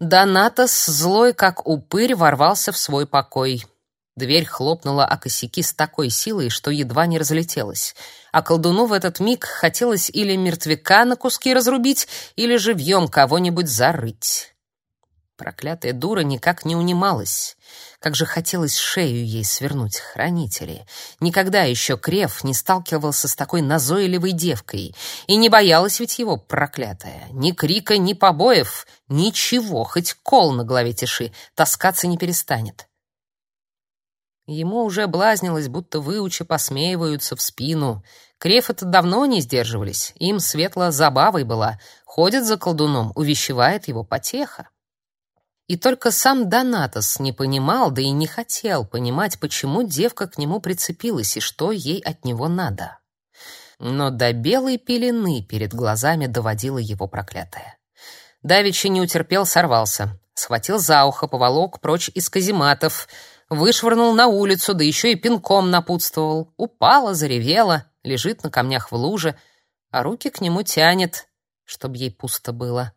Донатос, злой как упырь, ворвался в свой покой. Дверь хлопнула о косяки с такой силой, что едва не разлетелась. А колдуну в этот миг хотелось или мертвяка на куски разрубить, или живьем кого-нибудь зарыть. Проклятая дура никак не унималась. Как же хотелось шею ей свернуть, хранители. Никогда еще Крев не сталкивался с такой назойливой девкой. И не боялась ведь его, проклятая. Ни крика, ни побоев, ничего, хоть кол на голове тиши, таскаться не перестанет. Ему уже блазнилось, будто выучи посмеиваются в спину. Крев это давно не сдерживались, им светло забавой была. Ходит за колдуном, увещевает его потеха. И только сам Донатос не понимал, да и не хотел понимать, почему девка к нему прицепилась и что ей от него надо. Но до белой пелены перед глазами доводила его проклятая. Давичи не утерпел, сорвался. Схватил за ухо, поволок прочь из казематов, вышвырнул на улицу, да еще и пинком напутствовал. Упала, заревела, лежит на камнях в луже, а руки к нему тянет, чтоб ей пусто было.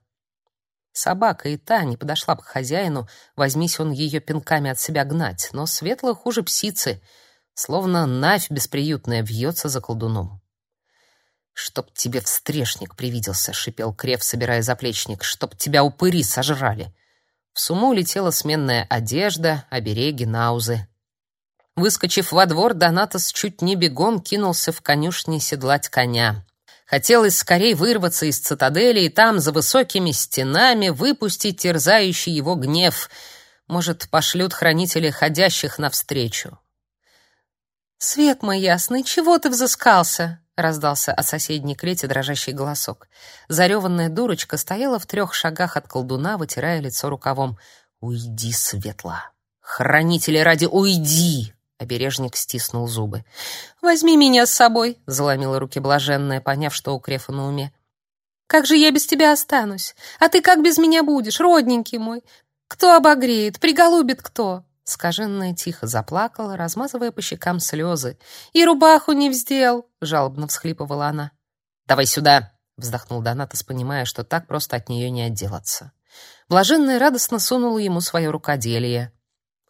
Собака и та не подошла бы к хозяину, возьмись он ее пинками от себя гнать, но светло хуже псицы, словно навь бесприютная вьется за колдуном. «Чтоб тебе встрешник привиделся», — шипел Крев, собирая заплечник, «чтоб тебя упыри сожрали». В сумму летела сменная одежда, обереги, наузы. Выскочив во двор, Донатос чуть не бегом кинулся в конюшни седлать коня. Хотелось скорее вырваться из цитадели и там, за высокими стенами, выпустить терзающий его гнев. Может, пошлют хранители ходящих навстречу. «Свет мой ясный, чего ты взыскался?» — раздался от соседней клети дрожащий голосок. Зареванная дурочка стояла в трех шагах от колдуна, вытирая лицо рукавом. «Уйди, Светла! Хранители ради, уйди!» Обережник стиснул зубы. «Возьми меня с собой», — заломила руки блаженная, поняв, что у Крефа на уме. «Как же я без тебя останусь? А ты как без меня будешь, родненький мой? Кто обогреет, приголубит кто?» Скаженная тихо заплакала, размазывая по щекам слезы. «И рубаху не вздел!» — жалобно всхлипывала она. «Давай сюда!» — вздохнул Донатос, понимая, что так просто от нее не отделаться. Блаженная радостно сунула ему свое рукоделие.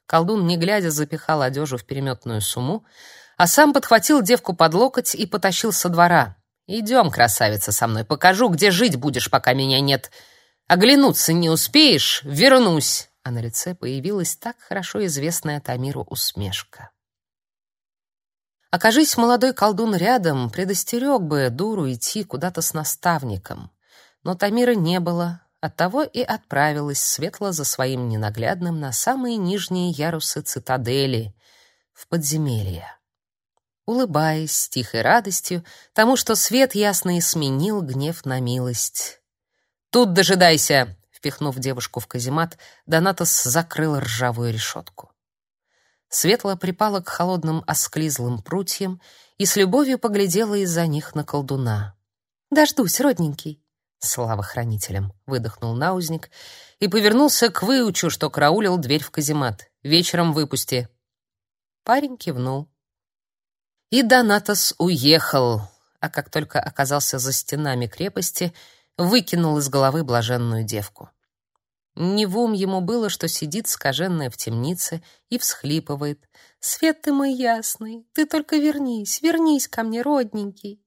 Колдун, не глядя, запихал одежду в переметную сумму, а сам подхватил девку под локоть и потащил со двора. «Идем, красавица, со мной, покажу, где жить будешь, пока меня нет. Оглянуться не успеешь, вернусь!» А на лице появилась так хорошо известная Тамиру усмешка. Окажись молодой колдун рядом, предостерег бы дуру идти куда-то с наставником. Но Тамира не было, Оттого и отправилась светло за своим ненаглядным на самые нижние ярусы цитадели, в подземелье. Улыбаясь с тихой радостью тому, что свет ясный сменил гнев на милость. «Тут дожидайся!» — впихнув девушку в каземат, Донатос закрыл ржавую решетку. Светло припала к холодным осклизлым прутьям и с любовью поглядела из-за них на колдуна. «Дождусь, родненький!» Слава хранителям, выдохнул наузник и повернулся к выучу, что караулил дверь в каземат. Вечером выпусти. Парень кивнул. И Донатос уехал, а как только оказался за стенами крепости, выкинул из головы блаженную девку. Не в ум ему было, что сидит скаженная в темнице и всхлипывает. «Свет ты мой ясный, ты только вернись, вернись ко мне, родненький!»